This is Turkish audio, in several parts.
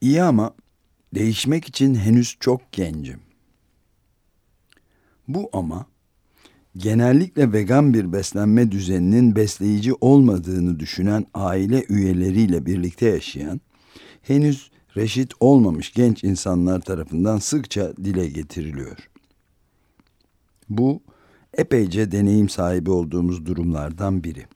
İyi ama değişmek için henüz çok gencim. Bu ama genellikle vegan bir beslenme düzeninin besleyici olmadığını düşünen aile üyeleriyle birlikte yaşayan, henüz reşit olmamış genç insanlar tarafından sıkça dile getiriliyor. Bu epeyce deneyim sahibi olduğumuz durumlardan biri.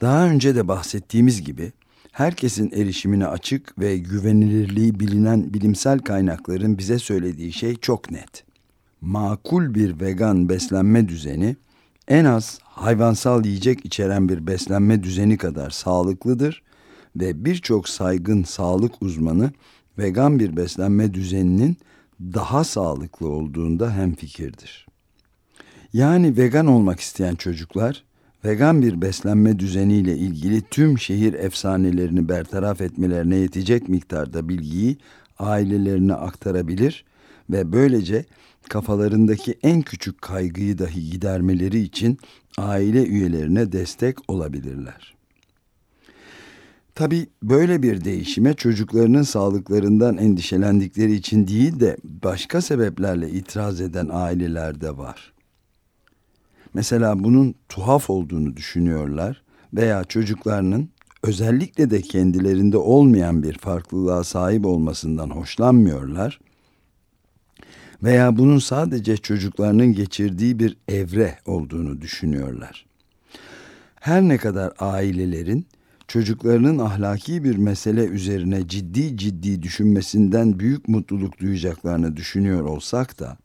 Daha önce de bahsettiğimiz gibi herkesin erişimine açık ve güvenilirliği bilinen bilimsel kaynakların bize söylediği şey çok net. Makul bir vegan beslenme düzeni en az hayvansal yiyecek içeren bir beslenme düzeni kadar sağlıklıdır ve birçok saygın sağlık uzmanı vegan bir beslenme düzeninin daha sağlıklı olduğunda hemfikirdir. Yani vegan olmak isteyen çocuklar vegan bir beslenme düzeniyle ilgili tüm şehir efsanelerini bertaraf etmelerine yetecek miktarda bilgiyi ailelerine aktarabilir ve böylece kafalarındaki en küçük kaygıyı dahi gidermeleri için aile üyelerine destek olabilirler. Tabi böyle bir değişime çocuklarının sağlıklarından endişelendikleri için değil de başka sebeplerle itiraz eden aileler de var. Mesela bunun tuhaf olduğunu düşünüyorlar veya çocuklarının özellikle de kendilerinde olmayan bir farklılığa sahip olmasından hoşlanmıyorlar veya bunun sadece çocuklarının geçirdiği bir evre olduğunu düşünüyorlar. Her ne kadar ailelerin çocuklarının ahlaki bir mesele üzerine ciddi ciddi düşünmesinden büyük mutluluk duyacaklarını düşünüyor olsak da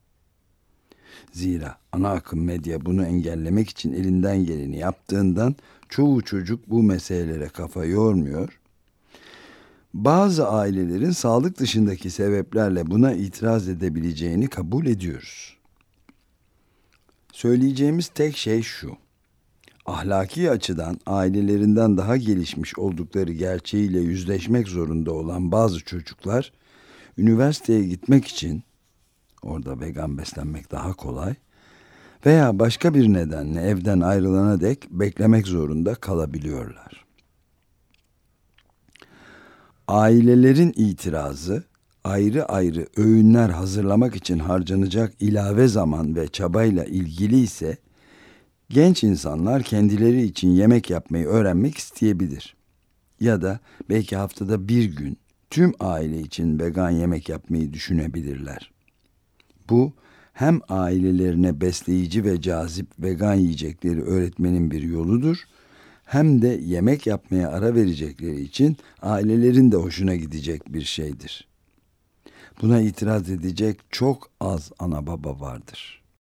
Zira ana akım medya bunu engellemek için elinden geleni yaptığından çoğu çocuk bu meselelere kafa yormuyor. Bazı ailelerin sağlık dışındaki sebeplerle buna itiraz edebileceğini kabul ediyoruz. Söyleyeceğimiz tek şey şu. Ahlaki açıdan ailelerinden daha gelişmiş oldukları gerçeğiyle yüzleşmek zorunda olan bazı çocuklar üniversiteye gitmek için Orada vegan beslenmek daha kolay. Veya başka bir nedenle evden ayrılana dek beklemek zorunda kalabiliyorlar. Ailelerin itirazı ayrı ayrı öğünler hazırlamak için harcanacak ilave zaman ve çabayla ilgili ise genç insanlar kendileri için yemek yapmayı öğrenmek isteyebilir. Ya da belki haftada bir gün tüm aile için vegan yemek yapmayı düşünebilirler. Bu hem ailelerine besleyici ve cazip vegan yiyecekleri öğretmenin bir yoludur hem de yemek yapmaya ara verecekleri için ailelerin de hoşuna gidecek bir şeydir. Buna itiraz edecek çok az ana baba vardır.''